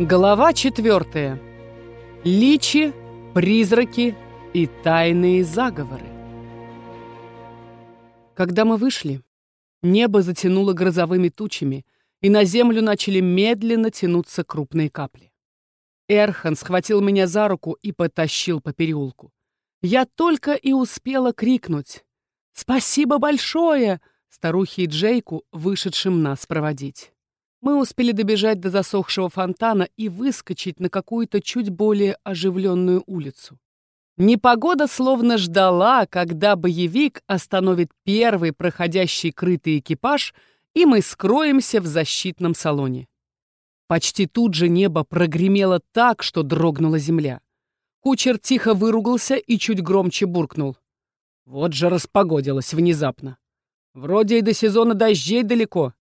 Глава четвертая. Личи, призраки и тайные заговоры. Когда мы вышли, небо затянуло грозовыми тучами, и на землю начали медленно тянуться крупные капли. Эрхан схватил меня за руку и потащил по переулку. Я только и успела крикнуть «Спасибо большое!» старухе и Джейку, вышедшим нас проводить. Мы успели добежать до засохшего фонтана и выскочить на какую-то чуть более оживленную улицу. Непогода словно ждала, когда боевик остановит первый проходящий крытый экипаж, и мы скроемся в защитном салоне. Почти тут же небо прогремело так, что дрогнула земля. Кучер тихо выругался и чуть громче буркнул. Вот же распогодилось внезапно. Вроде и до сезона дождей далеко,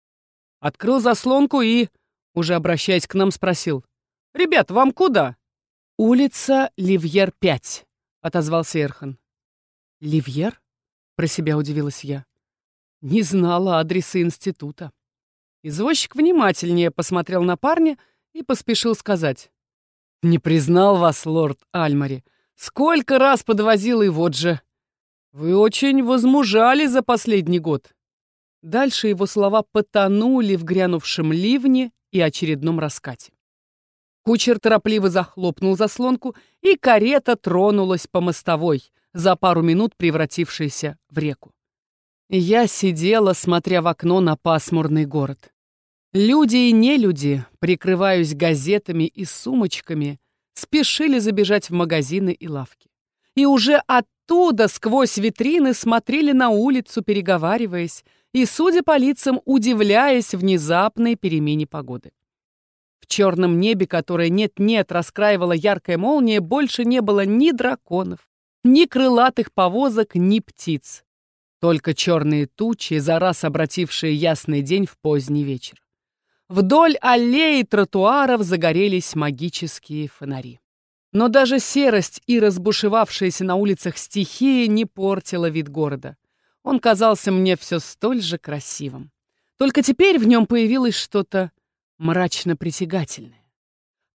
Открыл заслонку и, уже обращаясь к нам, спросил. «Ребят, вам куда?» «Улица Ливьер, 5», — отозвался Эрхан. «Ливьер?» — про себя удивилась я. Не знала адреса института. Извозчик внимательнее посмотрел на парня и поспешил сказать. «Не признал вас, лорд Альмари. Сколько раз подвозил, и вот же. Вы очень возмужали за последний год. Дальше его слова потонули в грянувшем ливне и очередном раскате. Кучер торопливо захлопнул заслонку, и карета тронулась по мостовой, за пару минут превратившейся в реку. Я сидела, смотря в окно на пасмурный город. Люди и нелюди, прикрываясь газетами и сумочками, спешили забежать в магазины и лавки. И уже оттуда, сквозь витрины, смотрели на улицу, переговариваясь, и, судя по лицам, удивляясь внезапной перемене погоды. В черном небе, которое нет-нет раскраивала яркая молния, больше не было ни драконов, ни крылатых повозок, ни птиц. Только черные тучи, за раз обратившие ясный день в поздний вечер. Вдоль аллеи тротуаров загорелись магические фонари. Но даже серость и разбушевавшаяся на улицах стихия не портила вид города. Он казался мне все столь же красивым. Только теперь в нем появилось что-то мрачно-притягательное.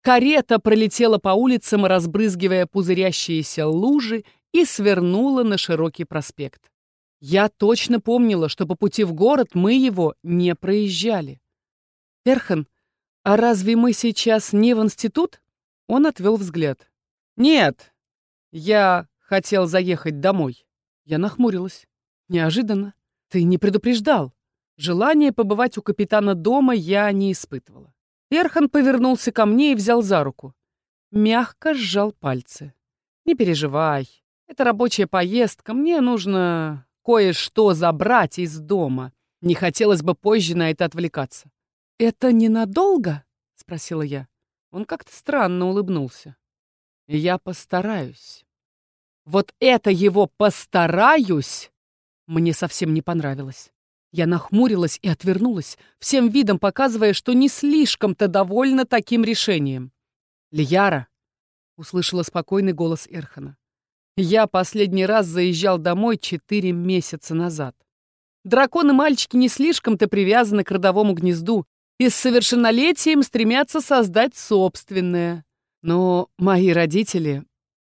Карета пролетела по улицам, разбрызгивая пузырящиеся лужи, и свернула на широкий проспект. Я точно помнила, что по пути в город мы его не проезжали. «Эрхан, а разве мы сейчас не в институт?» Он отвел взгляд. «Нет, я хотел заехать домой». Я нахмурилась. Неожиданно. Ты не предупреждал. Желание побывать у капитана дома я не испытывала. Эрхан повернулся ко мне и взял за руку. Мягко сжал пальцы. «Не переживай. Это рабочая поездка. Мне нужно кое-что забрать из дома. Не хотелось бы позже на это отвлекаться». «Это ненадолго?» — спросила я. Он как-то странно улыбнулся. «Я постараюсь». Вот это его «постараюсь» мне совсем не понравилось. Я нахмурилась и отвернулась, всем видом показывая, что не слишком-то довольна таким решением. «Лияра!» — услышала спокойный голос Эрхана. «Я последний раз заезжал домой четыре месяца назад. Драконы-мальчики не слишком-то привязаны к родовому гнезду и с совершеннолетием стремятся создать собственное. Но мои родители,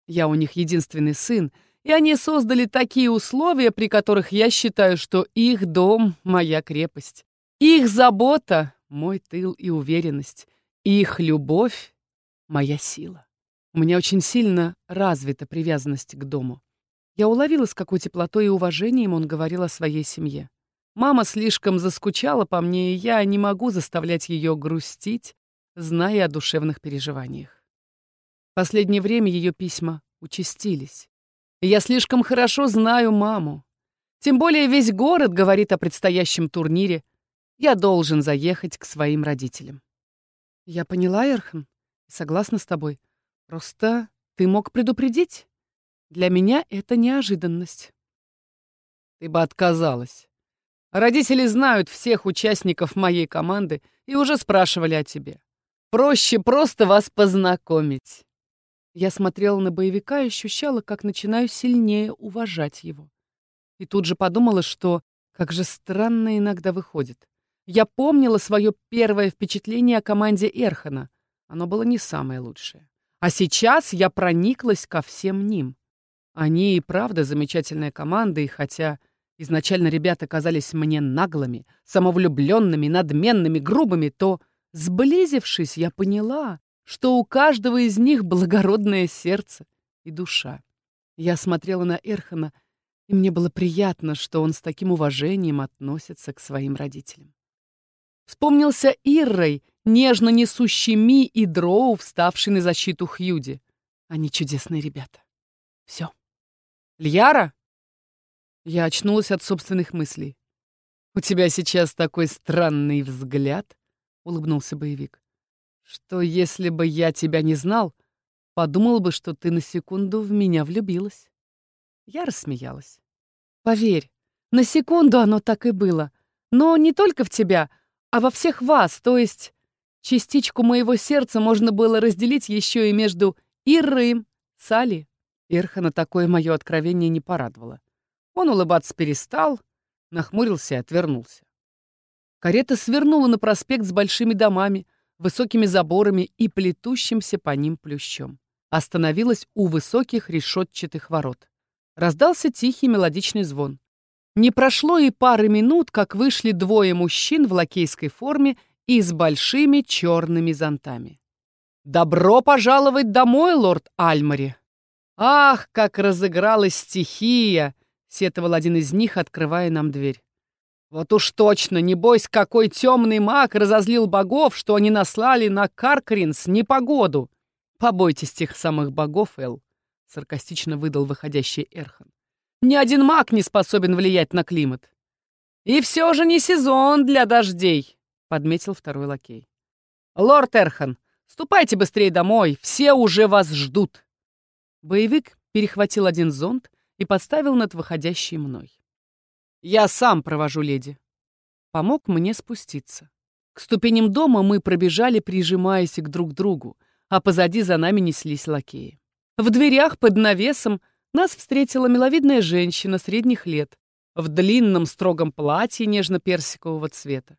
я у них единственный сын, и они создали такие условия, при которых я считаю, что их дом — моя крепость. Их забота — мой тыл и уверенность. Их любовь — моя сила. У меня очень сильно развита привязанность к дому. Я уловила, с какой теплотой и уважением он говорил о своей семье. Мама слишком заскучала по мне, и я не могу заставлять ее грустить, зная о душевных переживаниях. В последнее время ее письма участились. Я слишком хорошо знаю маму. Тем более весь город говорит о предстоящем турнире. Я должен заехать к своим родителям. Я поняла, Эрхан, согласна с тобой. Просто ты мог предупредить. Для меня это неожиданность. Ты бы отказалась. Родители знают всех участников моей команды и уже спрашивали о тебе. Проще просто вас познакомить. Я смотрела на боевика и ощущала, как начинаю сильнее уважать его. И тут же подумала, что как же странно иногда выходит. Я помнила свое первое впечатление о команде Эрхана. оно было не самое лучшее. А сейчас я прониклась ко всем ним. Они и правда замечательная команда, и хотя изначально ребята казались мне наглыми, самовлюбленными, надменными, грубыми, то, сблизившись, я поняла, что у каждого из них благородное сердце и душа. Я смотрела на Эрхана, и мне было приятно, что он с таким уважением относится к своим родителям. Вспомнился Иррой, нежно несущий Ми и Дроу, вставший на защиту Хьюди. Они чудесные ребята. Все. Льяра? Я очнулась от собственных мыслей. «У тебя сейчас такой странный взгляд», — улыбнулся боевик, «что если бы я тебя не знал, подумал бы, что ты на секунду в меня влюбилась». Я рассмеялась. «Поверь, на секунду оно так и было. Но не только в тебя, а во всех вас, то есть частичку моего сердца можно было разделить еще и между Ирой, Сали Ирхана такое мое откровение не порадовало. Он улыбаться перестал, нахмурился и отвернулся. Карета свернула на проспект с большими домами, высокими заборами и плетущимся по ним плющом. Остановилась у высоких решетчатых ворот. Раздался тихий мелодичный звон. Не прошло и пары минут, как вышли двое мужчин в лакейской форме и с большими черными зонтами. «Добро пожаловать домой, лорд Альмари!» «Ах, как разыгралась стихия!» — сетовал один из них, открывая нам дверь. «Вот уж точно, небось, какой темный маг разозлил богов, что они наслали на Каркринс непогоду!» «Побойтесь тех самых богов, Эл», — саркастично выдал выходящий Эрхан. «Ни один маг не способен влиять на климат». «И все же не сезон для дождей», — подметил второй лакей. «Лорд Эрхан, ступайте быстрее домой, все уже вас ждут». Боевик перехватил один зонт и подставил над выходящей мной. «Я сам провожу леди». Помог мне спуститься. К ступеням дома мы пробежали, прижимаясь к друг другу, а позади за нами неслись лакеи. В дверях под навесом нас встретила миловидная женщина средних лет в длинном строгом платье нежно-персикового цвета.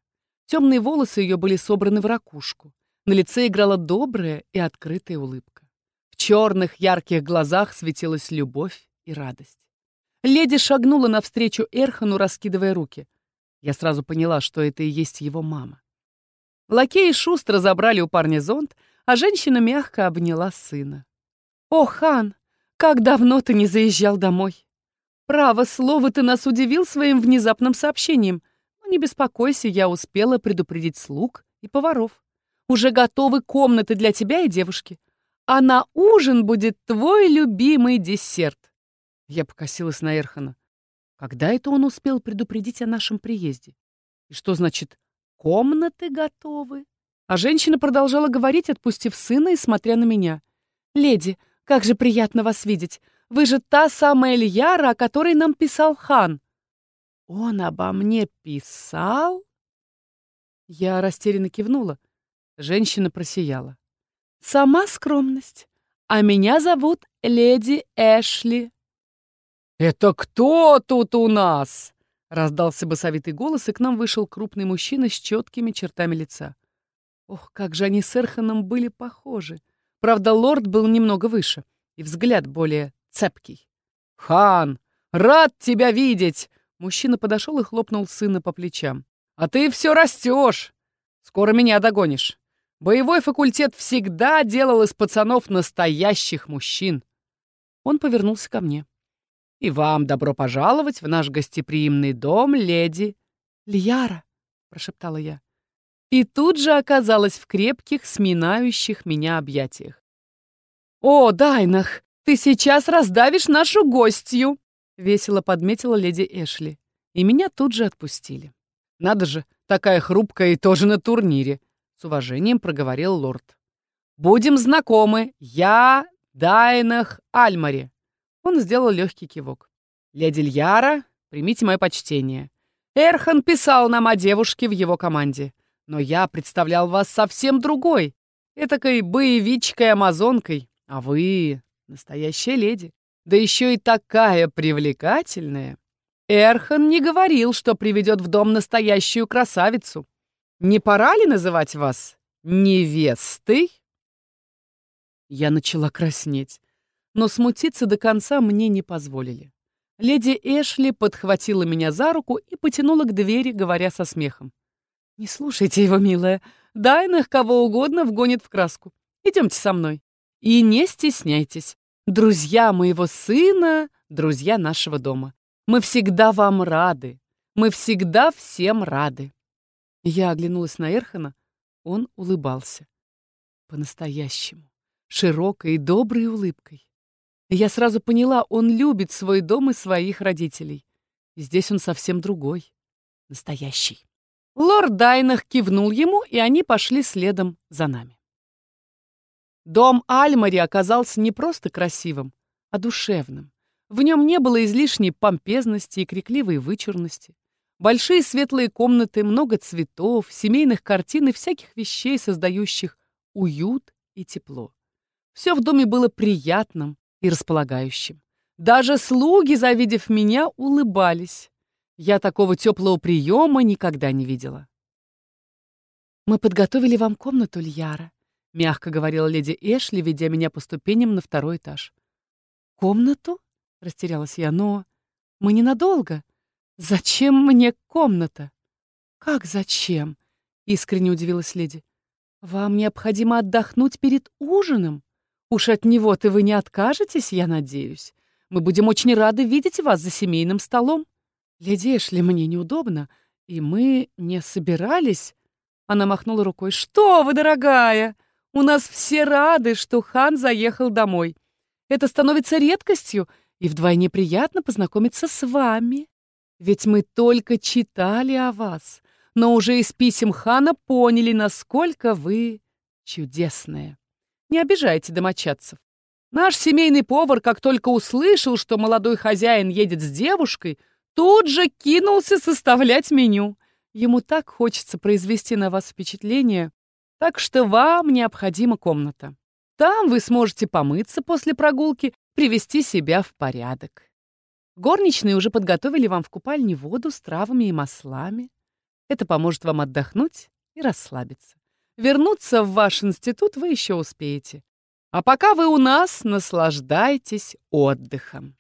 Темные волосы ее были собраны в ракушку. На лице играла добрая и открытая улыбка. В черных ярких глазах светилась любовь и радость. Леди шагнула навстречу Эрхану, раскидывая руки. Я сразу поняла, что это и есть его мама. Лакеи шустро забрали у парня зонт, а женщина мягко обняла сына. «О, хан, как давно ты не заезжал домой! Право слово, ты нас удивил своим внезапным сообщением. Но не беспокойся, я успела предупредить слуг и поваров. Уже готовы комнаты для тебя и девушки а на ужин будет твой любимый десерт. Я покосилась на Эрхана. Когда это он успел предупредить о нашем приезде? И что значит «комнаты готовы»? А женщина продолжала говорить, отпустив сына и смотря на меня. «Леди, как же приятно вас видеть! Вы же та самая Льяра, о которой нам писал хан!» «Он обо мне писал?» Я растерянно кивнула. Женщина просияла. Сама скромность. А меня зовут леди Эшли. «Это кто тут у нас?» Раздался басовитый голос, и к нам вышел крупный мужчина с четкими чертами лица. Ох, как же они с Эрханом были похожи. Правда, лорд был немного выше, и взгляд более цепкий. «Хан, рад тебя видеть!» Мужчина подошел и хлопнул сына по плечам. «А ты все растешь! Скоро меня догонишь!» Боевой факультет всегда делал из пацанов настоящих мужчин. Он повернулся ко мне. «И вам добро пожаловать в наш гостеприимный дом, леди Льяра», — прошептала я. И тут же оказалась в крепких, сминающих меня объятиях. «О, Дайнах, ты сейчас раздавишь нашу гостью!» — весело подметила леди Эшли. И меня тут же отпустили. Надо же, такая хрупкая и тоже на турнире. — с уважением проговорил лорд. «Будем знакомы. Я Дайнах Альмари». Он сделал легкий кивок. «Леди Льяра, примите мое почтение. Эрхан писал нам о девушке в его команде, но я представлял вас совсем другой, этакой боевичкой-амазонкой, а вы настоящая леди, да еще и такая привлекательная. Эрхан не говорил, что приведет в дом настоящую красавицу. Не пора ли называть вас невестой? Я начала краснеть, но смутиться до конца мне не позволили. Леди Эшли подхватила меня за руку и потянула к двери, говоря со смехом. «Не слушайте его, милая. Дайнах кого угодно вгонит в краску. Идемте со мной. И не стесняйтесь. Друзья моего сына, друзья нашего дома. Мы всегда вам рады. Мы всегда всем рады». Я оглянулась на Эрхана. Он улыбался. По-настоящему. Широкой и доброй улыбкой. Я сразу поняла, он любит свой дом и своих родителей. И здесь он совсем другой. Настоящий. Лорд Дайнах кивнул ему, и они пошли следом за нами. Дом Альмари оказался не просто красивым, а душевным. В нем не было излишней помпезности и крикливой вычурности. Большие светлые комнаты, много цветов, семейных картин и всяких вещей, создающих уют и тепло. Все в доме было приятным и располагающим. Даже слуги, завидев меня, улыбались. Я такого теплого приема никогда не видела. «Мы подготовили вам комнату, Льяра», — мягко говорила леди Эшли, ведя меня по ступеням на второй этаж. «Комнату?» — растерялась я. «Но мы ненадолго. Зачем мне комната?» «Как зачем?» — искренне удивилась леди. «Вам необходимо отдохнуть перед ужином. Уж от него-то вы не откажетесь, я надеюсь. Мы будем очень рады видеть вас за семейным столом». «Леди Эшли, мне неудобно, и мы не собирались...» Она махнула рукой. «Что вы, дорогая! У нас все рады, что хан заехал домой. Это становится редкостью, и вдвойне приятно познакомиться с вами. Ведь мы только читали о вас, но уже из писем хана поняли, насколько вы чудесная. Не обижайте домочадцев. Наш семейный повар, как только услышал, что молодой хозяин едет с девушкой, тут же кинулся составлять меню. Ему так хочется произвести на вас впечатление, так что вам необходима комната. Там вы сможете помыться после прогулки, привести себя в порядок. Горничные уже подготовили вам в купальне воду с травами и маслами. Это поможет вам отдохнуть и расслабиться. Вернуться в ваш институт вы еще успеете. А пока вы у нас, наслаждайтесь отдыхом.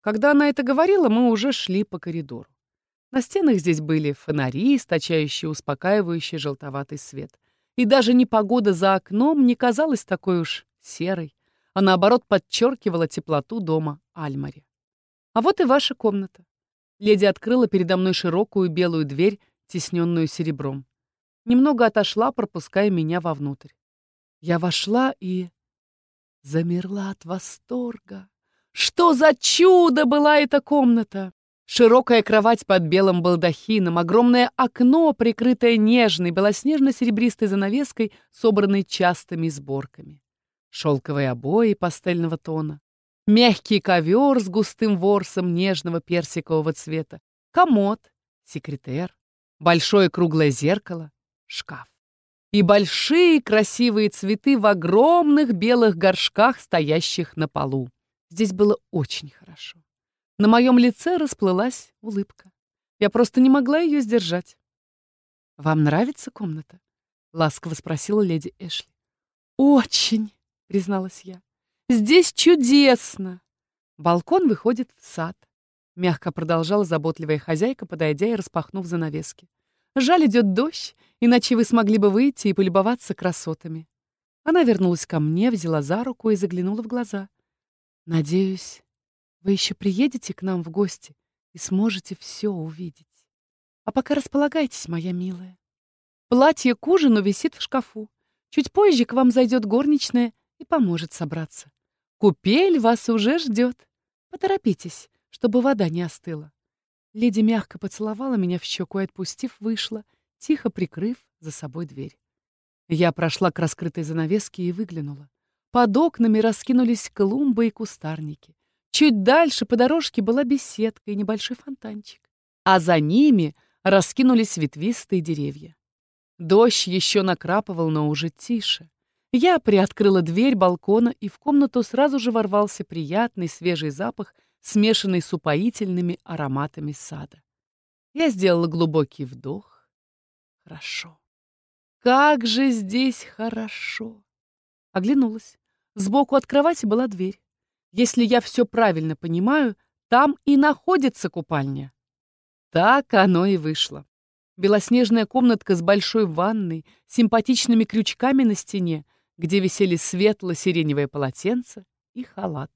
Когда она это говорила, мы уже шли по коридору. На стенах здесь были фонари, источающие успокаивающий желтоватый свет. И даже непогода за окном не казалась такой уж серой, а наоборот подчеркивала теплоту дома Альмари. А вот и ваша комната. Леди открыла передо мной широкую белую дверь, тесненную серебром. Немного отошла, пропуская меня вовнутрь. Я вошла и... замерла от восторга. Что за чудо была эта комната! Широкая кровать под белым балдахином, огромное окно, прикрытое нежной, белоснежно-серебристой занавеской, собранной частыми сборками. Шелковые обои пастельного тона, мягкий ковер с густым ворсом нежного персикового цвета, комод, секретер, большое круглое зеркало, шкаф. И большие красивые цветы в огромных белых горшках, стоящих на полу. Здесь было очень хорошо. На моем лице расплылась улыбка. Я просто не могла ее сдержать. «Вам нравится комната?» — ласково спросила леди Эшли. «Очень!» — призналась я. «Здесь чудесно!» Балкон выходит в сад. Мягко продолжала заботливая хозяйка, подойдя и распахнув занавески. «Жаль, идет дождь, иначе вы смогли бы выйти и полюбоваться красотами». Она вернулась ко мне, взяла за руку и заглянула в глаза. «Надеюсь, вы еще приедете к нам в гости и сможете все увидеть. А пока располагайтесь, моя милая. Платье к ужину висит в шкафу. Чуть позже к вам зайдет горничная и поможет собраться. Купель вас уже ждет. Поторопитесь, чтобы вода не остыла. Леди мягко поцеловала меня в щеку и, отпустив, вышла, тихо прикрыв за собой дверь. Я прошла к раскрытой занавеске и выглянула. Под окнами раскинулись клумбы и кустарники. Чуть дальше по дорожке была беседка и небольшой фонтанчик. А за ними раскинулись ветвистые деревья. Дождь еще накрапывал, но уже тише. Я приоткрыла дверь балкона, и в комнату сразу же ворвался приятный свежий запах, смешанный с упоительными ароматами сада. Я сделала глубокий вдох. Хорошо. Как же здесь хорошо! Оглянулась. Сбоку от кровати была дверь. Если я все правильно понимаю, там и находится купальня. Так оно и вышло. Белоснежная комнатка с большой ванной, симпатичными крючками на стене, где висели светло-сиреневое полотенце и халат.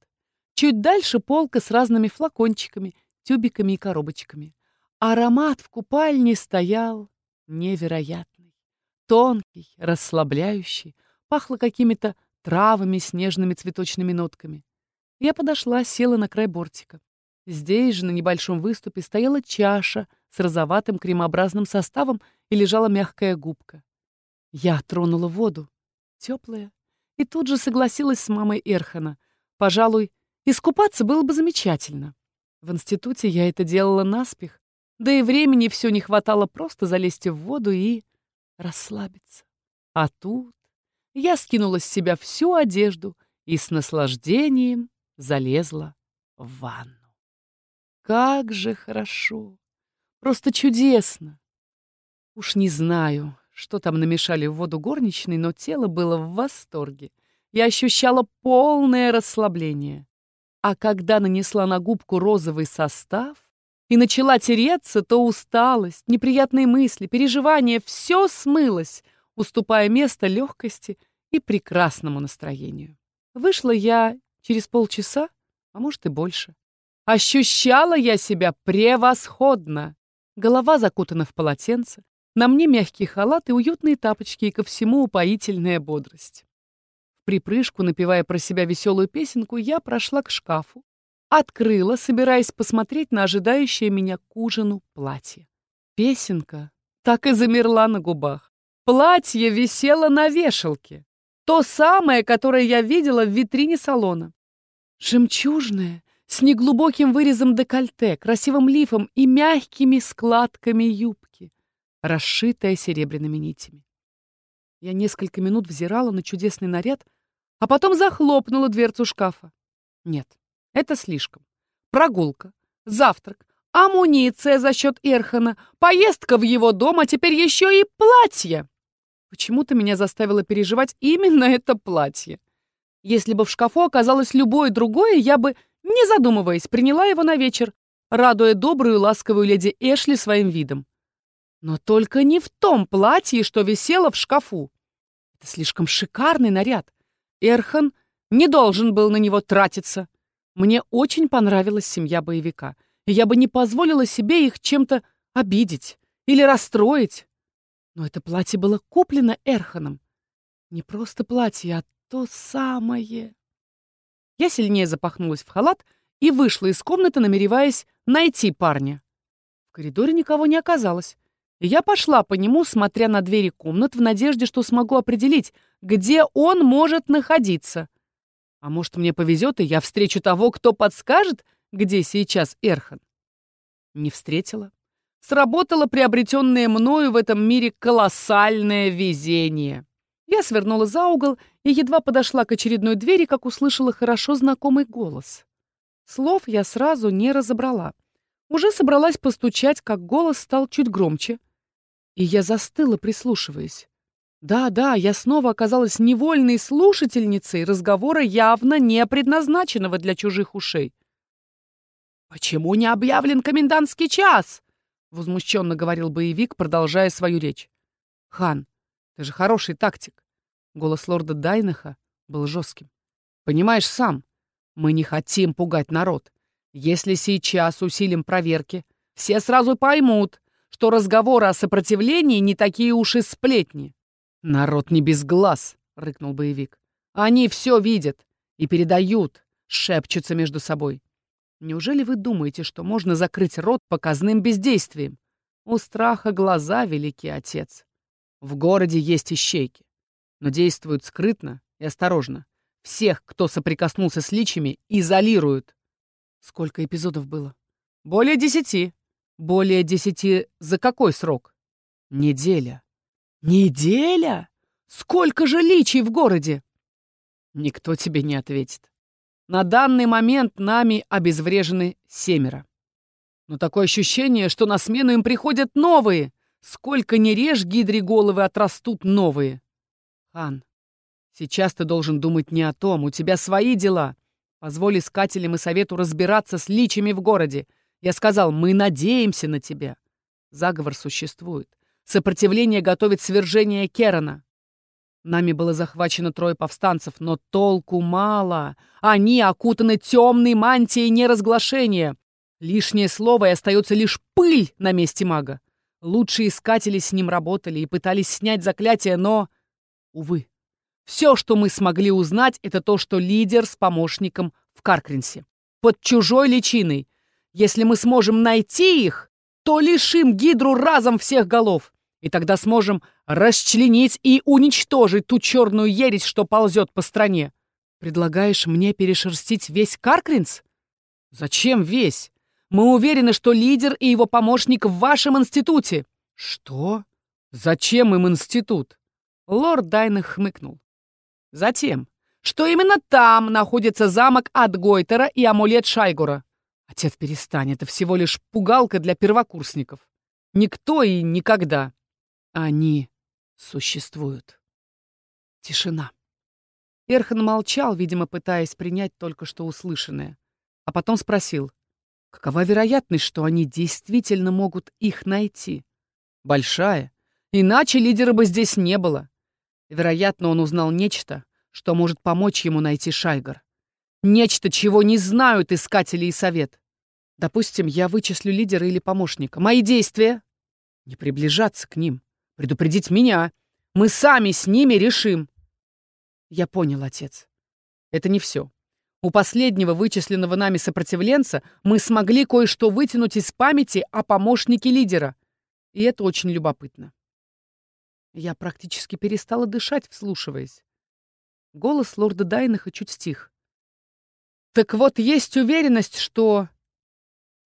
Чуть дальше полка с разными флакончиками, тюбиками и коробочками. Аромат в купальне стоял невероятный. Тонкий, расслабляющий, пахло какими-то травами с нежными цветочными нотками. Я подошла, села на край бортика. Здесь же, на небольшом выступе, стояла чаша с розоватым кремообразным составом и лежала мягкая губка. Я тронула воду, теплая, и тут же согласилась с мамой Эрхана. Пожалуй, искупаться было бы замечательно. В институте я это делала наспех, да и времени все не хватало просто залезть в воду и расслабиться. А тут я скинула с себя всю одежду и с наслаждением залезла в ванну. Как же хорошо! Просто чудесно! Уж не знаю, что там намешали в воду горничной, но тело было в восторге. Я ощущала полное расслабление. А когда нанесла на губку розовый состав и начала тереться, то усталость, неприятные мысли, переживания — все смылось, уступая место легкости и прекрасному настроению. Вышла я через полчаса, а может и больше. Ощущала я себя превосходно. Голова закутана в полотенце, на мне мягкий халат и уютные тапочки, и ко всему упоительная бодрость. В припрыжку, напевая про себя веселую песенку, я прошла к шкафу, открыла, собираясь посмотреть на ожидающее меня к ужину платье. Песенка так и замерла на губах. Платье висело на вешалке. То самое, которое я видела в витрине салона. Жемчужное, с неглубоким вырезом декольте, красивым лифом и мягкими складками юбки, расшитая серебряными нитями. Я несколько минут взирала на чудесный наряд, а потом захлопнула дверцу шкафа. Нет, это слишком. Прогулка, завтрак, амуниция за счет Эрхана, поездка в его дом, а теперь еще и платье. Почему-то меня заставило переживать именно это платье. Если бы в шкафу оказалось любое другое, я бы не задумываясь, приняла его на вечер, радуя добрую ласковую леди Эшли своим видом. Но только не в том платье, что висело в шкафу. Это слишком шикарный наряд. Эрхан не должен был на него тратиться. Мне очень понравилась семья боевика, и я бы не позволила себе их чем-то обидеть или расстроить. Но это платье было куплено Эрханом. Не просто платье, а то самое. Я сильнее запахнулась в халат и вышла из комнаты, намереваясь найти парня. В коридоре никого не оказалось. И я пошла по нему, смотря на двери комнат, в надежде, что смогу определить, где он может находиться. А может, мне повезет, и я встречу того, кто подскажет, где сейчас Эрхан. Не встретила. Сработало приобретенное мною в этом мире колоссальное везение. Я свернула за угол и едва подошла к очередной двери, как услышала хорошо знакомый голос. Слов я сразу не разобрала. Уже собралась постучать, как голос стал чуть громче. И я застыла, прислушиваясь. Да-да, я снова оказалась невольной слушательницей разговора, явно не предназначенного для чужих ушей. «Почему не объявлен комендантский час?» — возмущенно говорил боевик, продолжая свою речь. «Хан, ты же хороший тактик. Голос лорда Дайнаха был жестким. «Понимаешь сам, мы не хотим пугать народ. Если сейчас усилим проверки, все сразу поймут, что разговоры о сопротивлении не такие уж и сплетни». «Народ не без глаз», — рыкнул боевик. «Они все видят и передают, шепчутся между собой. Неужели вы думаете, что можно закрыть рот показным бездействием? У страха глаза великий отец. В городе есть ищейки но действуют скрытно и осторожно. Всех, кто соприкоснулся с личами, изолируют. Сколько эпизодов было? Более десяти. Более десяти за какой срок? Неделя. Неделя? Сколько же личий в городе? Никто тебе не ответит. На данный момент нами обезврежены семеро. Но такое ощущение, что на смену им приходят новые. Сколько не режь гидри головы, отрастут новые. Хан, Сейчас ты должен думать не о том, у тебя свои дела. Позволь искателям и совету разбираться с личами в городе. Я сказал, мы надеемся на тебя. Заговор существует. Сопротивление готовит свержение Керана. Нами было захвачено трое повстанцев, но толку мало. Они окутаны темной мантией неразглашения. Лишнее слово, и остается лишь пыль на месте мага. Лучшие искатели с ним работали и пытались снять заклятие, но... Увы. Все, что мы смогли узнать, это то, что лидер с помощником в Каркринсе. Под чужой личиной. Если мы сможем найти их, то лишим Гидру разом всех голов. И тогда сможем расчленить и уничтожить ту черную ересь, что ползет по стране. Предлагаешь мне перешерстить весь Каркринс? Зачем весь? Мы уверены, что лидер и его помощник в вашем институте. Что? Зачем им институт? Лорд Дайнах хмыкнул. Затем, что именно там находится замок Адгойтера и амулет Шайгура. Отец, перестань, это всего лишь пугалка для первокурсников. Никто и никогда. Они существуют. Тишина. Эрхан молчал, видимо, пытаясь принять только что услышанное. А потом спросил, какова вероятность, что они действительно могут их найти? Большая. Иначе лидера бы здесь не было. Вероятно, он узнал нечто, что может помочь ему найти Шайгар. Нечто, чего не знают искатели и совет. Допустим, я вычислю лидера или помощника. Мои действия — не приближаться к ним, предупредить меня. Мы сами с ними решим. Я понял, отец. Это не все. У последнего вычисленного нами сопротивленца мы смогли кое-что вытянуть из памяти о помощнике лидера. И это очень любопытно. Я практически перестала дышать, вслушиваясь. Голос лорда Дайнаха чуть стих. Так вот, есть уверенность, что...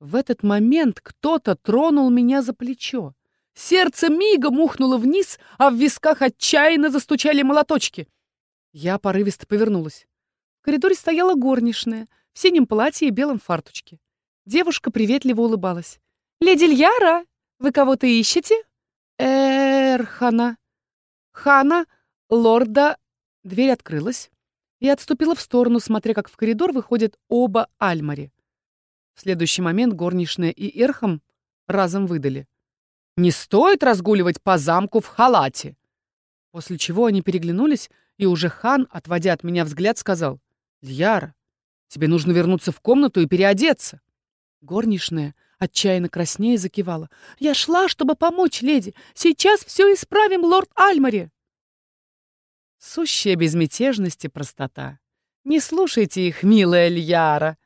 В этот момент кто-то тронул меня за плечо. Сердце мигом ухнуло вниз, а в висках отчаянно застучали молоточки. Я порывисто повернулась. В коридоре стояла горничная в синем платье и белом фартучке. Девушка приветливо улыбалась. «Леди Льяра, вы кого-то ищете?» Эрхана. Хана, лорда... Дверь открылась и отступила в сторону, смотря как в коридор выходят оба Альмари. В следующий момент горничная и Эрхам разом выдали. «Не стоит разгуливать по замку в халате!» После чего они переглянулись, и уже хан, отводя от меня взгляд, сказал. «Льяра, тебе нужно вернуться в комнату и переодеться». Горничная Отчаянно краснея закивала. «Я шла, чтобы помочь леди. Сейчас все исправим, лорд Альмари!» Сущая безмятежность и простота. «Не слушайте их, милая Льяра!»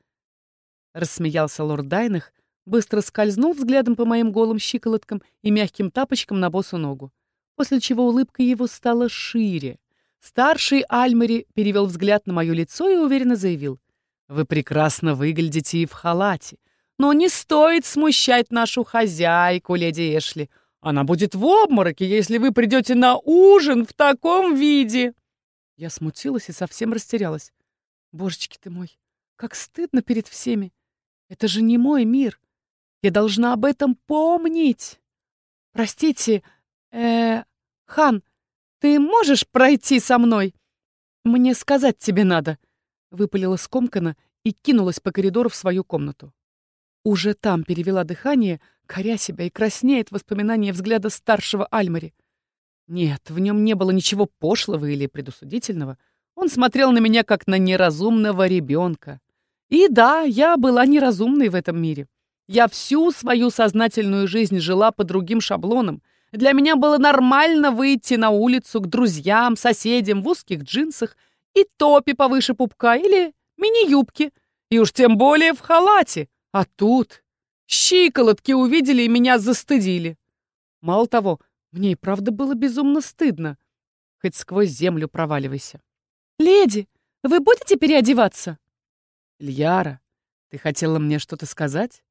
Рассмеялся лорд Дайнах, быстро скользнул взглядом по моим голым щиколоткам и мягким тапочкам на босу ногу, после чего улыбка его стала шире. Старший Альмари перевел взгляд на мое лицо и уверенно заявил. «Вы прекрасно выглядите и в халате. Но не стоит смущать нашу хозяйку, леди Эшли. Она будет в обмороке, если вы придете на ужин в таком виде. Я смутилась и совсем растерялась. Божечки ты мой, как стыдно перед всеми. Это же не мой мир. Я должна об этом помнить. Простите, э, хан, ты можешь пройти со мной? Мне сказать тебе надо, выпалила скомкана и кинулась по коридору в свою комнату. Уже там перевела дыхание, коря себя и краснеет воспоминание взгляда старшего Альмари. Нет, в нем не было ничего пошлого или предусудительного. Он смотрел на меня, как на неразумного ребенка. И да, я была неразумной в этом мире. Я всю свою сознательную жизнь жила по другим шаблонам. Для меня было нормально выйти на улицу к друзьям, соседям в узких джинсах и топе повыше пупка или мини-юбке, и уж тем более в халате. А тут щиколотки увидели и меня застыдили. Мало того, мне и правда было безумно стыдно. Хоть сквозь землю проваливайся. «Леди, вы будете переодеваться?» «Льяра, ты хотела мне что-то сказать?»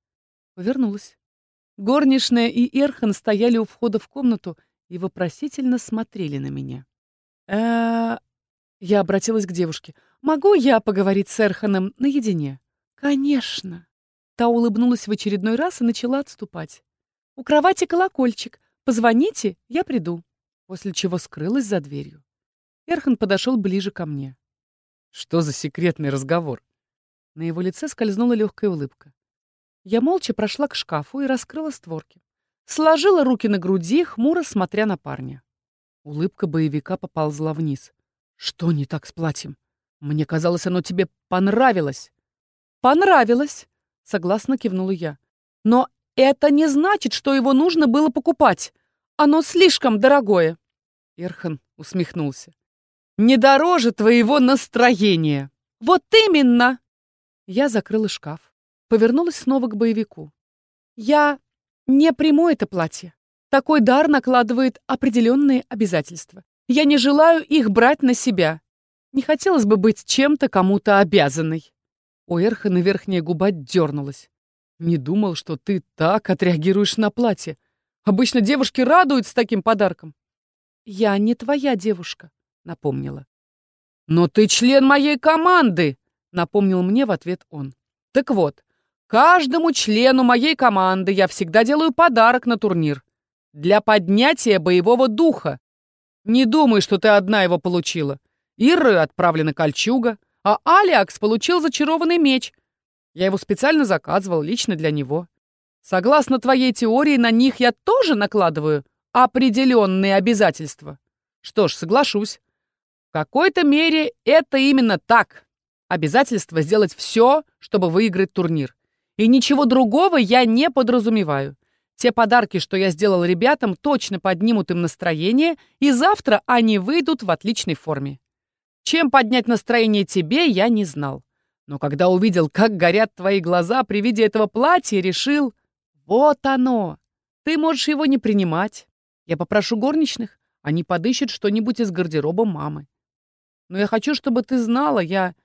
Повернулась. Горничная и Эрхан стояли у входа в комнату и вопросительно смотрели на меня. э Я обратилась к девушке. «Могу я поговорить с Эрханом наедине?» «Конечно!» Та улыбнулась в очередной раз и начала отступать. «У кровати колокольчик. Позвоните, я приду». После чего скрылась за дверью. Эрхан подошел ближе ко мне. Что за секретный разговор? На его лице скользнула легкая улыбка. Я молча прошла к шкафу и раскрыла створки. Сложила руки на груди, хмуро смотря на парня. Улыбка боевика поползла вниз. «Что не так с платьем? Мне казалось, оно тебе понравилось». «Понравилось», — согласно кивнула я. «Но это не значит, что его нужно было покупать. Оно слишком дорогое». Эрхан усмехнулся. «Не дороже твоего настроения». «Вот именно!» Я закрыла шкаф, повернулась снова к боевику. «Я не приму это платье. Такой дар накладывает определенные обязательства. Я не желаю их брать на себя. Не хотелось бы быть чем-то кому-то обязанной». У Эрхана верхняя губа дернулась. «Не думал, что ты так отреагируешь на платье. Обычно девушки радуются таким подарком». «Я не твоя девушка», — напомнила. «Но ты член моей команды!» напомнил мне в ответ он. Так вот, каждому члену моей команды я всегда делаю подарок на турнир. Для поднятия боевого духа. Не думай, что ты одна его получила. Ирры отправлена кольчуга, а Алиакс получил зачарованный меч. Я его специально заказывал лично для него. Согласно твоей теории, на них я тоже накладываю определенные обязательства. Что ж, соглашусь. В какой-то мере это именно так. Обязательство сделать все, чтобы выиграть турнир. И ничего другого я не подразумеваю. Те подарки, что я сделал ребятам, точно поднимут им настроение, и завтра они выйдут в отличной форме. Чем поднять настроение тебе, я не знал. Но когда увидел, как горят твои глаза при виде этого платья, решил, вот оно. Ты можешь его не принимать. Я попрошу горничных, они подыщут что-нибудь из гардероба мамы. Но я хочу, чтобы ты знала, я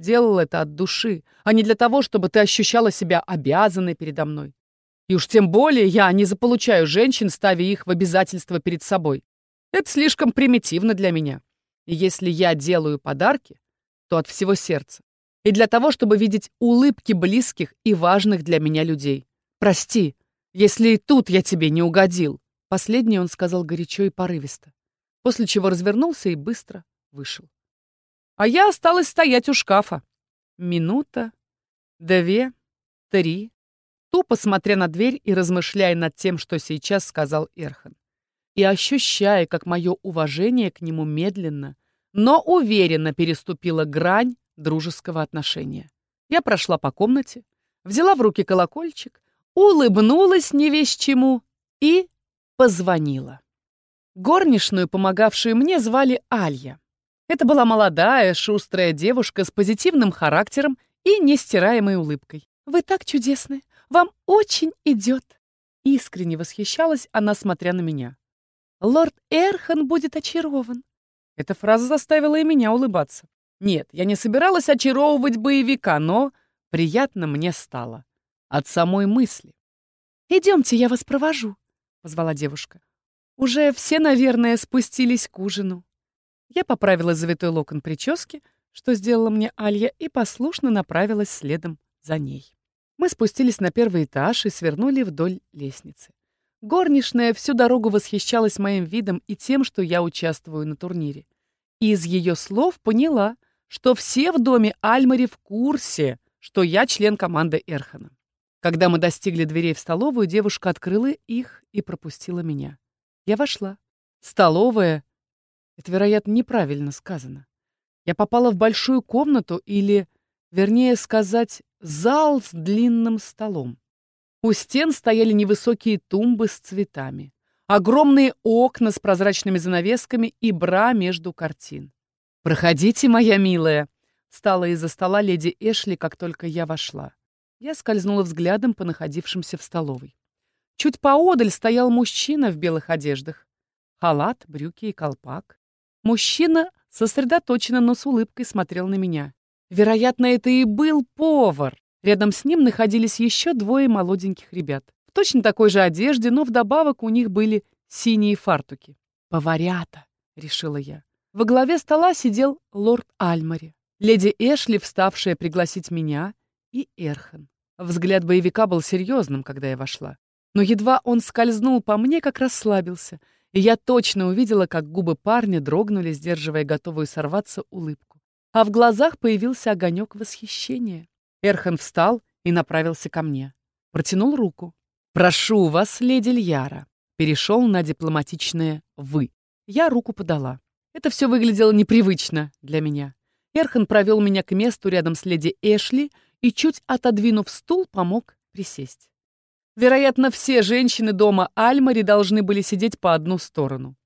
Делал это от души, а не для того, чтобы ты ощущала себя обязанной передо мной. И уж тем более я не заполучаю женщин, ставя их в обязательства перед собой. Это слишком примитивно для меня. И если я делаю подарки, то от всего сердца. И для того, чтобы видеть улыбки близких и важных для меня людей. Прости, если и тут я тебе не угодил. Последнее он сказал горячо и порывисто, после чего развернулся и быстро вышел а я осталась стоять у шкафа. Минута, две, три, тупо смотря на дверь и размышляя над тем, что сейчас сказал Эрхан. И ощущая, как мое уважение к нему медленно, но уверенно переступило грань дружеского отношения. Я прошла по комнате, взяла в руки колокольчик, улыбнулась не весь чему и позвонила. Горничную, помогавшую мне, звали Алья. Это была молодая, шустрая девушка с позитивным характером и нестираемой улыбкой. «Вы так чудесны! Вам очень идет!» Искренне восхищалась она, смотря на меня. «Лорд Эрхан будет очарован!» Эта фраза заставила и меня улыбаться. Нет, я не собиралась очаровывать боевика, но приятно мне стало. От самой мысли. «Идемте, я вас провожу», — позвала девушка. «Уже все, наверное, спустились к ужину». Я поправила завитой локон прически, что сделала мне Алья, и послушно направилась следом за ней. Мы спустились на первый этаж и свернули вдоль лестницы. Горничная всю дорогу восхищалась моим видом и тем, что я участвую на турнире. И из ее слов поняла, что все в доме Альмари в курсе, что я член команды Эрхана. Когда мы достигли дверей в столовую, девушка открыла их и пропустила меня. Я вошла. Столовая это, вероятно, неправильно сказано. Я попала в большую комнату или, вернее сказать, зал с длинным столом. У стен стояли невысокие тумбы с цветами, огромные окна с прозрачными занавесками и бра между картин. «Проходите, моя милая!» Встала из-за стола леди Эшли, как только я вошла. Я скользнула взглядом по находившимся в столовой. Чуть поодаль стоял мужчина в белых одеждах. Халат, брюки и колпак. Мужчина сосредоточенно, но с улыбкой смотрел на меня. Вероятно, это и был повар. Рядом с ним находились еще двое молоденьких ребят. В точно такой же одежде, но вдобавок у них были синие фартуки. «Поварята», — решила я. Во главе стола сидел лорд Альмари, леди Эшли, вставшая пригласить меня, и Эрхан. Взгляд боевика был серьезным, когда я вошла. Но едва он скользнул по мне, как расслабился, и я точно увидела, как губы парня дрогнули, сдерживая готовую сорваться улыбку. А в глазах появился огонек восхищения. Эрхан встал и направился ко мне. Протянул руку. «Прошу вас, леди Льяра». Перешел на дипломатичное «вы». Я руку подала. Это все выглядело непривычно для меня. Эрхан провел меня к месту рядом с леди Эшли и, чуть отодвинув стул, помог присесть. Вероятно, все женщины дома Альмари должны были сидеть по одну сторону.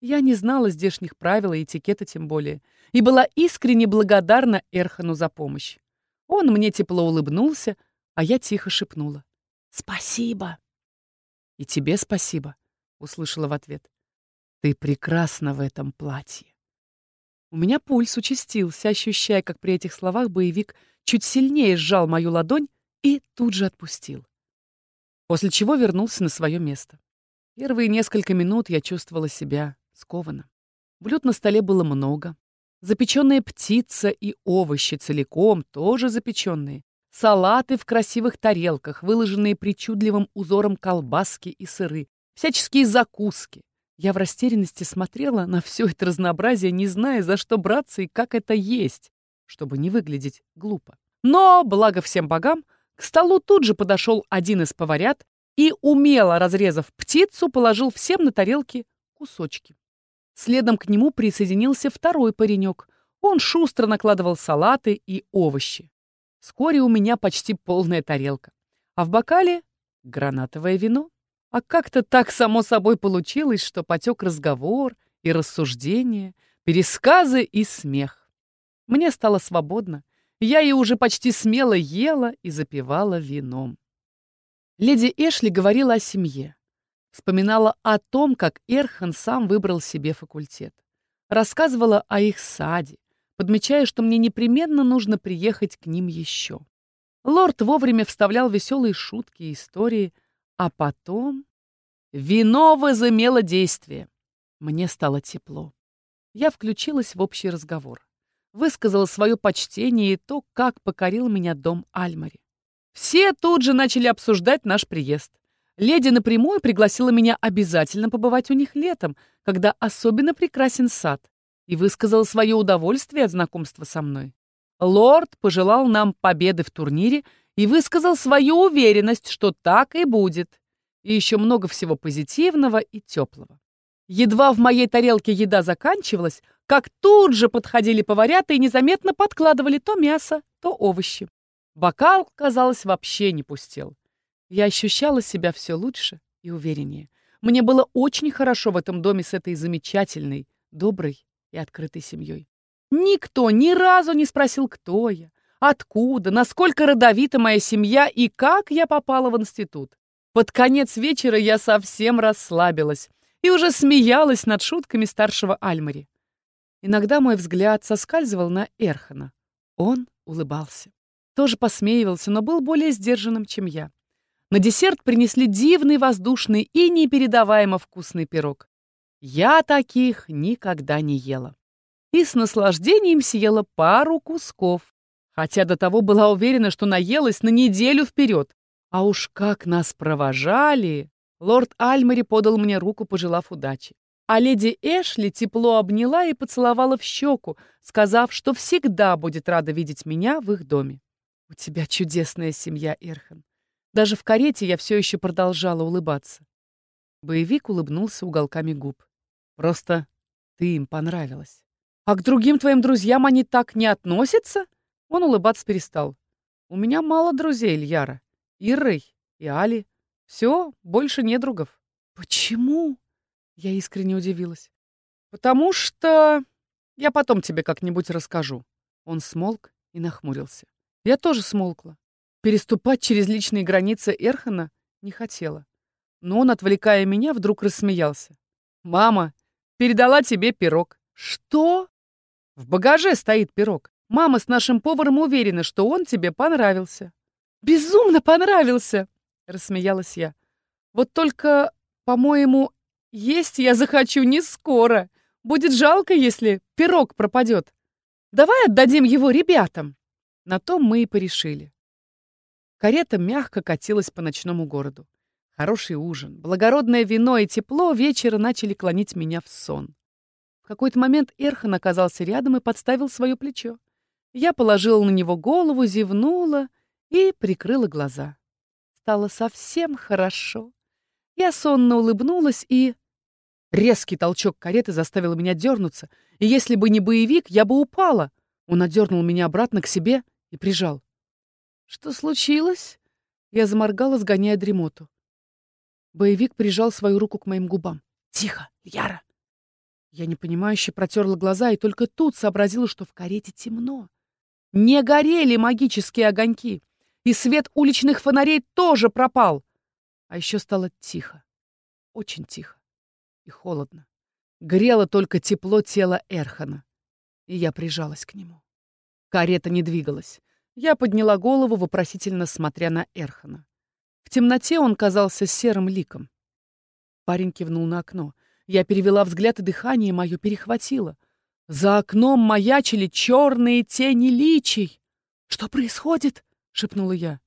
Я не знала здешних правил и этикета тем более, и была искренне благодарна Эрхану за помощь. Он мне тепло улыбнулся, а я тихо шепнула. «Спасибо!» «И тебе спасибо», — услышала в ответ. «Ты прекрасна в этом платье». У меня пульс участился, ощущая, как при этих словах боевик чуть сильнее сжал мою ладонь и тут же отпустил. После чего вернулся на свое место. Первые несколько минут я чувствовала себя скованно. Блюд на столе было много. Запеченная птица и овощи целиком, тоже запеченные. Салаты в красивых тарелках, выложенные причудливым узором колбаски и сыры. Всяческие закуски. Я в растерянности смотрела на все это разнообразие, не зная, за что браться и как это есть, чтобы не выглядеть глупо. Но, благо всем богам, к столу тут же подошел один из поварят и, умело разрезав птицу, положил всем на тарелки кусочки. Следом к нему присоединился второй паренек. Он шустро накладывал салаты и овощи. Вскоре у меня почти полная тарелка. А в бокале — гранатовое вино. А как-то так само собой получилось, что потек разговор и рассуждения, пересказы и смех. Мне стало свободно. Я и уже почти смело ела и запивала вином. Леди Эшли говорила о семье. Вспоминала о том, как Эрхан сам выбрал себе факультет. Рассказывала о их саде, подмечая, что мне непременно нужно приехать к ним еще. Лорд вовремя вставлял веселые шутки и истории, а потом вино возымело действие. Мне стало тепло. Я включилась в общий разговор. Высказала свое почтение и то, как покорил меня дом Альмари. Все тут же начали обсуждать наш приезд. Леди напрямую пригласила меня обязательно побывать у них летом, когда особенно прекрасен сад, и высказала свое удовольствие от знакомства со мной. Лорд пожелал нам победы в турнире и высказал свою уверенность, что так и будет и еще много всего позитивного и теплого. Едва в моей тарелке еда заканчивалась, как тут же подходили поварята и незаметно подкладывали то мясо, то овощи. Бокал, казалось, вообще не пустел. Я ощущала себя все лучше и увереннее. Мне было очень хорошо в этом доме с этой замечательной, доброй и открытой семьей. Никто ни разу не спросил, кто я, откуда, насколько родовита моя семья и как я попала в институт. Под конец вечера я совсем расслабилась и уже смеялась над шутками старшего Альмари. Иногда мой взгляд соскальзывал на Эрхана. Он улыбался. Тоже посмеивался, но был более сдержанным, чем я. На десерт принесли дивный, воздушный и непередаваемо вкусный пирог. Я таких никогда не ела. И с наслаждением съела пару кусков, хотя до того была уверена, что наелась на неделю вперед. А уж как нас провожали! Лорд Альмари подал мне руку, пожелав удачи. А леди Эшли тепло обняла и поцеловала в щеку, сказав, что всегда будет рада видеть меня в их доме. «У тебя чудесная семья, Эрхан. Даже в карете я все еще продолжала улыбаться». Боевик улыбнулся уголками губ. «Просто ты им понравилась». «А к другим твоим друзьям они так не относятся?» Он улыбаться перестал. «У меня мало друзей, Ильяра. Ирой и Али. Все, больше недругов. Почему? Я искренне удивилась. Потому что... Я потом тебе как-нибудь расскажу. Он смолк и нахмурился. Я тоже смолкла. Переступать через личные границы Эрхана не хотела. Но он, отвлекая меня, вдруг рассмеялся. «Мама, передала тебе пирог». «Что?» «В багаже стоит пирог. Мама с нашим поваром уверена, что он тебе понравился» безумно понравился!» — рассмеялась я. «Вот только, по-моему, есть я захочу не скоро. Будет жалко, если пирог пропадет. Давай отдадим его ребятам». На том мы и порешили. Карета мягко катилась по ночному городу. Хороший ужин, благородное вино и тепло вечера начали клонить меня в сон. В какой-то момент Эрхан оказался рядом и подставил свое плечо. Я положила на него голову, зевнула и прикрыла глаза. Стало совсем хорошо. Я сонно улыбнулась и... Резкий толчок кареты заставил меня дернуться, и если бы не боевик, я бы упала. Он отдернул меня обратно к себе и прижал. «Что случилось?» Я заморгала, сгоняя дремоту. Боевик прижал свою руку к моим губам. «Тихо, Яра!» Я непонимающе протерла глаза и только тут сообразила, что в карете темно. Не горели магические огоньки, и свет уличных фонарей тоже пропал. А еще стало тихо, очень тихо и холодно. Грело только тепло тела Эрхана, и я прижалась к нему. Карета не двигалась. Я подняла голову, вопросительно смотря на Эрхана. В темноте он казался серым ликом. Парень кивнул на окно. Я перевела взгляд, и дыхание мое перехватило. За окном маячили черные тени личий. «Что происходит?» — шепнула я.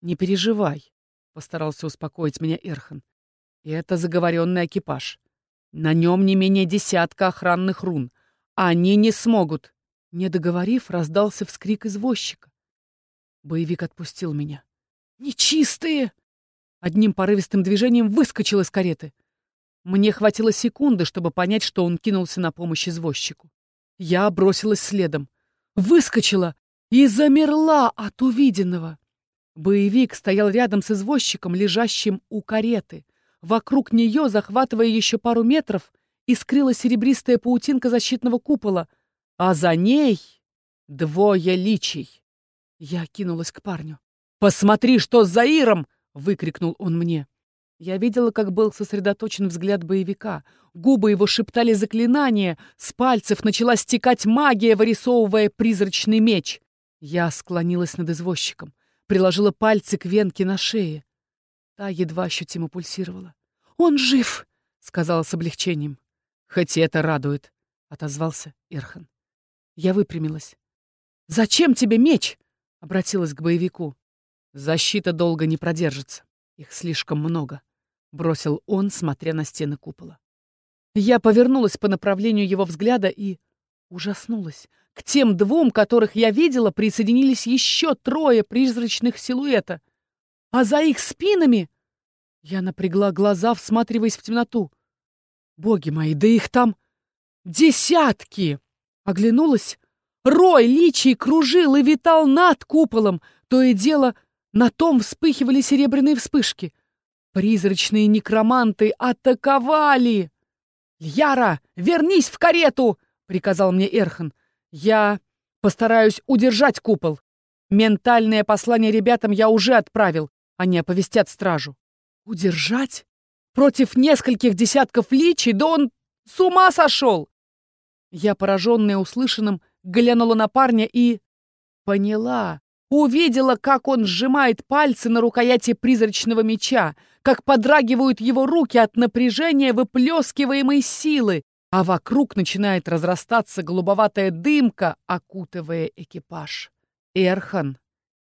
«Не переживай», — постарался успокоить меня Эрхан. «Это заговоренный экипаж. На нем не менее десятка охранных рун. Они не смогут». Не договорив, раздался вскрик извозчика. Боевик отпустил меня. «Нечистые!» Одним порывистым движением выскочил из кареты. Мне хватило секунды, чтобы понять, что он кинулся на помощь извозчику. Я бросилась следом. Выскочила и замерла от увиденного. Боевик стоял рядом с извозчиком, лежащим у кареты. Вокруг нее, захватывая еще пару метров, искрила серебристая паутинка защитного купола, а за ней двое личий. Я кинулась к парню. «Посмотри, что с Заиром!» — выкрикнул он мне. Я видела, как был сосредоточен взгляд боевика. Губы его шептали заклинания, с пальцев начала стекать магия, вырисовывая призрачный меч. Я склонилась над извозчиком, приложила пальцы к венке на шее. Та едва ощутимо пульсировала. «Он жив!» — сказала с облегчением. «Хоть это радует», — отозвался Ирхан. Я выпрямилась. «Зачем тебе меч?» — обратилась к боевику. «Защита долго не продержится. Их слишком много», — бросил он, смотря на стены купола. Я повернулась по направлению его взгляда и ужаснулась. К тем двум, которых я видела, присоединились еще трое призрачных силуэта. А за их спинами... Я напрягла глаза, всматриваясь в темноту. Боги мои, да их там десятки! Оглянулась. Рой личий кружил и витал над куполом, то и дело на том вспыхивали серебряные вспышки. Призрачные некроманты атаковали! «Яра, вернись в карету!» — приказал мне Эрхан. «Я постараюсь удержать купол. Ментальное послание ребятам я уже отправил. Они оповестят стражу». «Удержать? Против нескольких десятков личий? Да он с ума сошел!» Я, пораженная услышанным, глянула на парня и... Поняла, Увидела, как он сжимает пальцы на рукояти призрачного меча, как подрагивают его руки от напряжения выплескиваемой силы, а вокруг начинает разрастаться голубоватая дымка, окутывая экипаж. Эрхан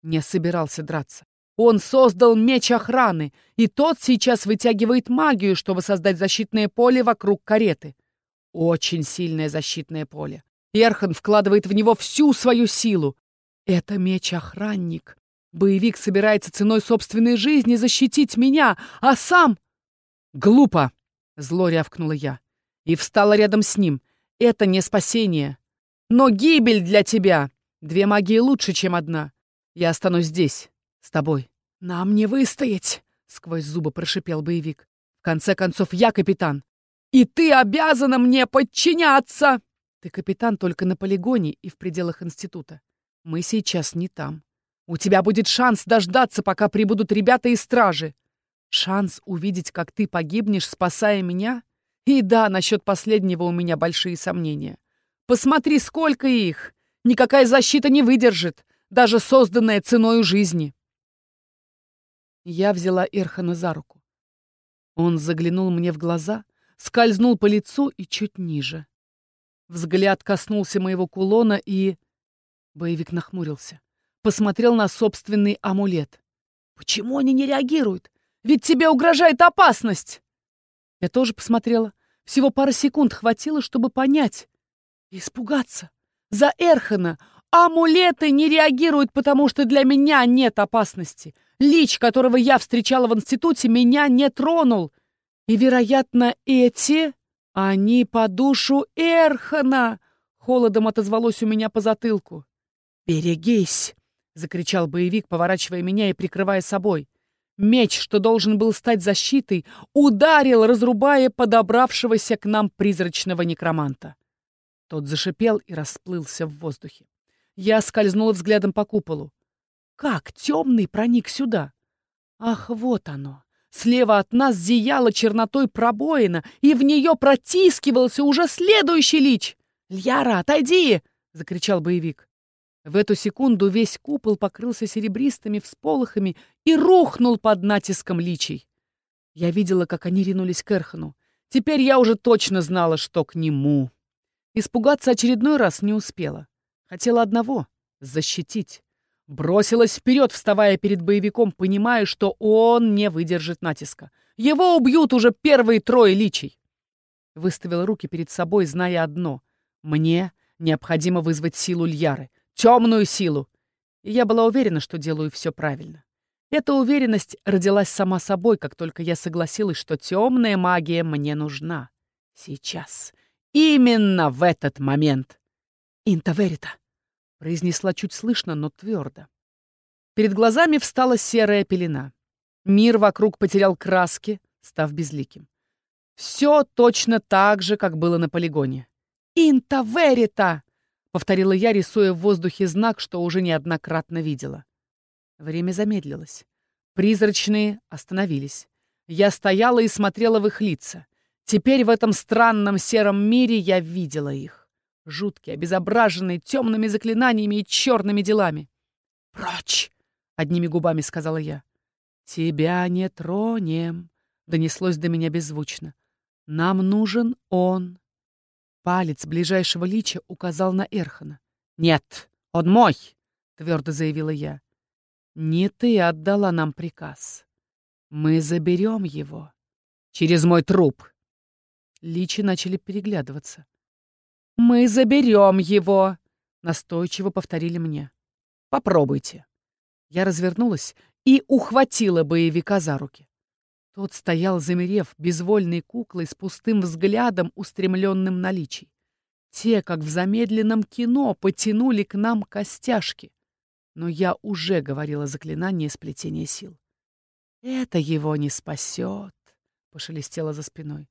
не собирался драться. Он создал меч охраны, и тот сейчас вытягивает магию, чтобы создать защитное поле вокруг кареты. Очень сильное защитное поле. Эрхан вкладывает в него всю свою силу. Это меч-охранник. Боевик собирается ценой собственной жизни защитить меня, а сам... Глупо! Зло рявкнула я. И встала рядом с ним. Это не спасение. Но гибель для тебя. Две магии лучше, чем одна. Я останусь здесь, с тобой. Нам не выстоять, сквозь зубы прошипел боевик. В конце концов, я капитан. И ты обязана мне подчиняться! Ты капитан только на полигоне и в пределах института. Мы сейчас не там. У тебя будет шанс дождаться, пока прибудут ребята из стражи. Шанс увидеть, как ты погибнешь, спасая меня? И да, насчет последнего у меня большие сомнения. Посмотри, сколько их! Никакая защита не выдержит, даже созданная ценой жизни. Я взяла Ирхана за руку. Он заглянул мне в глаза, скользнул по лицу и чуть ниже. Взгляд коснулся моего кулона и... Боевик нахмурился. Посмотрел на собственный амулет. «Почему они не реагируют? Ведь тебе угрожает опасность!» Я тоже посмотрела. Всего пары секунд хватило, чтобы понять. Испугаться. За Эрхана. Амулеты не реагируют, потому что для меня нет опасности. Лич, которого я встречала в институте, меня не тронул. И, вероятно, эти... Они по душу Эрхана. Холодом отозвалось у меня по затылку. «Берегись!» — закричал боевик, поворачивая меня и прикрывая собой. Меч, что должен был стать защитой, ударил, разрубая подобравшегося к нам призрачного некроманта. Тот зашипел и расплылся в воздухе. Я скользнула взглядом по куполу. Как темный проник сюда? Ах, вот оно. Слева от нас зияла чернотой пробоина, и в нее протискивался уже следующий лич. «Льяра, отойди!» — закричал боевик. В эту секунду весь купол покрылся серебристыми всполохами и рухнул под натиском личей. Я видела, как они ринулись к Эрхану. Теперь я уже точно знала, что к нему. Испугаться очередной раз не успела. Хотела одного — защитить. Бросилась вперед, вставая перед боевиком, понимая, что он не выдержит натиска. Его убьют уже первые трое личей. Выставила руки перед собой, зная одно — мне необходимо вызвать силу Льяры — темную силу. И я была уверена, что делаю все правильно. Эта уверенность родилась сама собой, как только я согласилась, что темная магия мне нужна. Сейчас. Именно в этот момент. «Интаверита», — произнесла чуть слышно, но твердо. Перед глазами встала серая пелена. Мир вокруг потерял краски, став безликим. Все точно так же, как было на полигоне. «Интаверита!» Повторила я, рисуя в воздухе знак, что уже неоднократно видела. Время замедлилось. Призрачные остановились. Я стояла и смотрела в их лица. Теперь в этом странном сером мире я видела их. Жуткие, обезображенные темными заклинаниями и черными делами. «Прочь!» — одними губами сказала я. «Тебя не тронем», — донеслось до меня беззвучно. «Нам нужен он». Палец ближайшего лича указал на Эрхана. «Нет, он мой!» — твердо заявила я. «Не ты отдала нам приказ. Мы заберем его. Через мой труп!» Личи начали переглядываться. «Мы заберем его!» — настойчиво повторили мне. «Попробуйте». Я развернулась и ухватила боевика за руки. Тот стоял, замерев, безвольной куклой с пустым взглядом, устремленным на личий. Те, как в замедленном кино, потянули к нам костяшки. Но я уже говорила заклинание сплетения сил. «Это его не спасет», — пошелестело за спиной.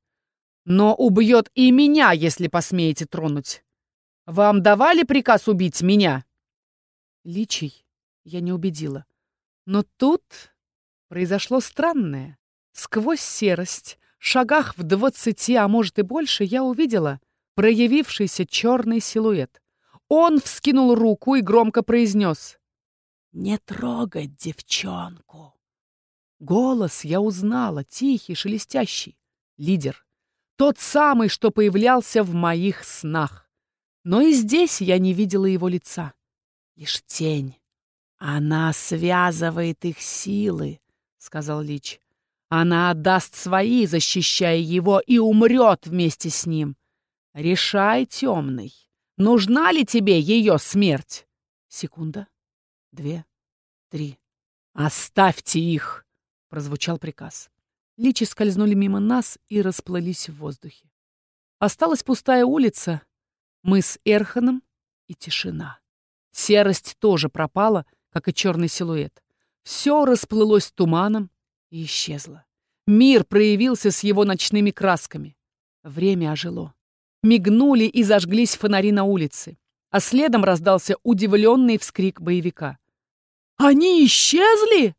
«Но убьет и меня, если посмеете тронуть. Вам давали приказ убить меня?» Личий я не убедила. Но тут произошло странное. Сквозь серость, шагах в двадцати, а может и больше, я увидела проявившийся черный силуэт. Он вскинул руку и громко произнес «Не трогать девчонку!» Голос я узнала, тихий, шелестящий. Лидер. Тот самый, что появлялся в моих снах. Но и здесь я не видела его лица. Лишь тень. «Она связывает их силы», — сказал Лич. Она отдаст свои, защищая его, и умрет вместе с ним. Решай, темный, нужна ли тебе ее смерть? Секунда, две, три. «Оставьте их!» — прозвучал приказ. Личи скользнули мимо нас и расплылись в воздухе. Осталась пустая улица, мы с Эрханом и тишина. Серость тоже пропала, как и черный силуэт. Все расплылось туманом, и исчезла. Мир проявился с его ночными красками. Время ожило. Мигнули и зажглись фонари на улице, а следом раздался удивленный вскрик боевика. «Они исчезли?»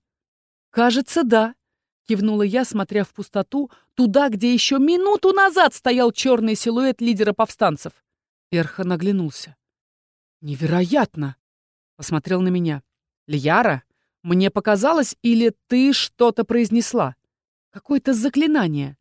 «Кажется, да», — кивнула я, смотря в пустоту, туда, где еще минуту назад стоял черный силуэт лидера повстанцев. Эрха наглянулся. «Невероятно!» — посмотрел на меня. «Льяра, мне показалось, или ты что-то произнесла? Какое-то заклинание.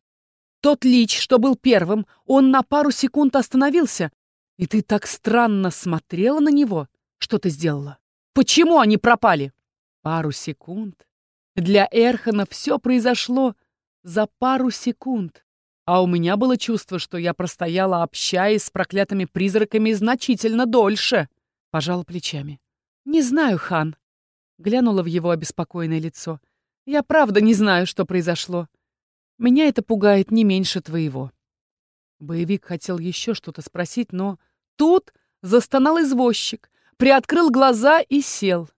Тот лич, что был первым, он на пару секунд остановился. И ты так странно смотрела на него. Что ты сделала? Почему они пропали? Пару секунд? Для Эрхана все произошло за пару секунд. А у меня было чувство, что я простояла, общаясь с проклятыми призраками значительно дольше. Пожала плечами. «Не знаю, хан». Глянула в его обеспокоенное лицо. «Я правда не знаю, что произошло. Меня это пугает не меньше твоего». Боевик хотел еще что-то спросить, но тут застонал извозчик, приоткрыл глаза и сел.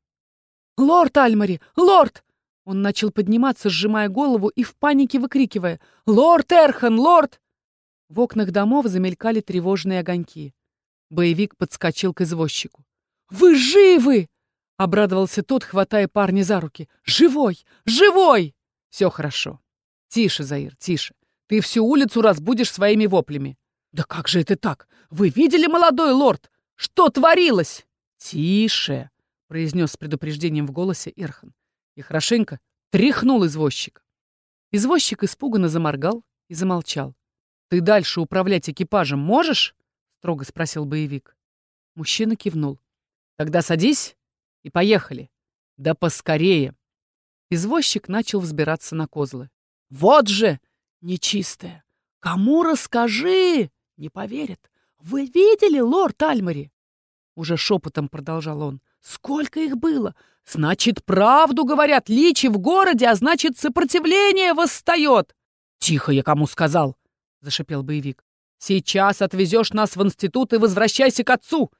«Лорд Альмари! Лорд!» Он начал подниматься, сжимая голову и в панике выкрикивая «Лорд Эрхан! Лорд!» В окнах домов замелькали тревожные огоньки. Боевик подскочил к извозчику. «Вы живы!» — обрадовался тот, хватая парня за руки. «Живой! Живой!» «Все хорошо. Тише, Заир, тише. Ты всю улицу разбудишь своими воплями». «Да как же это так? Вы видели, молодой лорд? Что творилось?» «Тише!» — произнес с предупреждением в голосе Ирхан и хорошенько тряхнул извозчика. Извозчик испуганно заморгал и замолчал. «Ты дальше управлять экипажем можешь?» — строго спросил боевик. Мужчина кивнул. «Тогда садись и поехали. Да поскорее!» Извозчик начал взбираться на козлы. «Вот же! Нечистая! Кому расскажи!» «Не поверят. Вы видели, лорд Альмари?» Уже шепотом продолжал он. «Сколько их было? Значит, правду говорят, личи в городе, а значит, сопротивление восстает. Тихо, я кому сказал, зашипел боевик. Сейчас отвезешь нас в институт и возвращайся к отцу.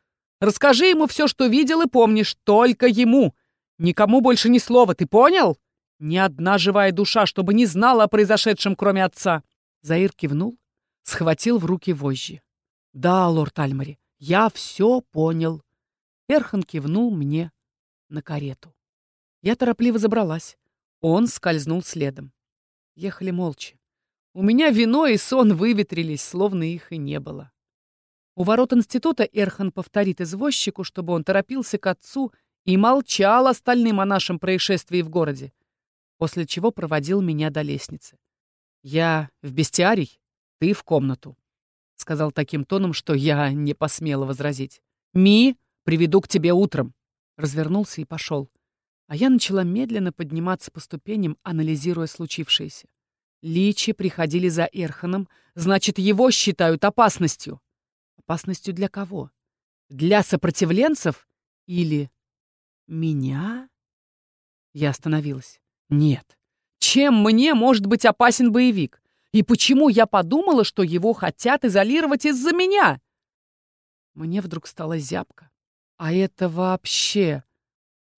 Расскажи ему все, что видел и помнишь, только ему. Никому больше ни слова, ты понял? Ни одна живая душа, чтобы не знала о произошедшем, кроме отца. Заир кивнул, схватил в руки вожжи. Да, лорд Альмари, я все понял. Эрхан кивнул мне на карету. Я торопливо забралась. Он скользнул следом. Ехали молча. У меня вино и сон выветрились, словно их и не было. У ворот института Эрхан повторит извозчику, чтобы он торопился к отцу и молчал остальным о нашем происшествии в городе, после чего проводил меня до лестницы. «Я в бестиарий, ты в комнату», — сказал таким тоном, что я не посмела возразить. «Ми, приведу к тебе утром» развернулся и пошел. А я начала медленно подниматься по ступеням, анализируя случившееся. Личи приходили за Эрханом, значит, его считают опасностью. Опасностью для кого? Для сопротивленцев или меня? Я остановилась. Нет. Чем мне может быть опасен боевик? И почему я подумала, что его хотят изолировать из-за меня? Мне вдруг стало зябко. А это вообще...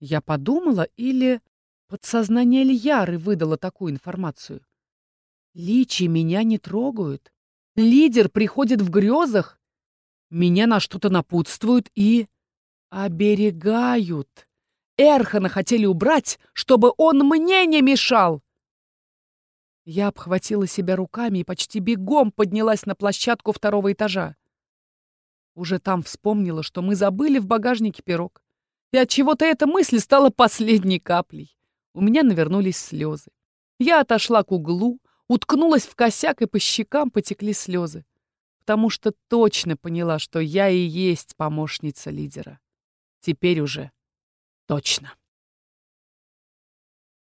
Я подумала или... Подсознание Льяры выдало такую информацию. Личи меня не трогают. Лидер приходит в грезах. Меня на что-то напутствуют и... Оберегают. Эрхана хотели убрать, чтобы он мне не мешал. Я обхватила себя руками и почти бегом поднялась на площадку второго этажа. Уже там вспомнила, что мы забыли в багажнике пирог. И от чего-то эта мысль стала последней каплей. У меня навернулись слезы. Я отошла к углу, уткнулась в косяк, и по щекам потекли слезы. Потому что точно поняла, что я и есть помощница лидера. Теперь уже точно.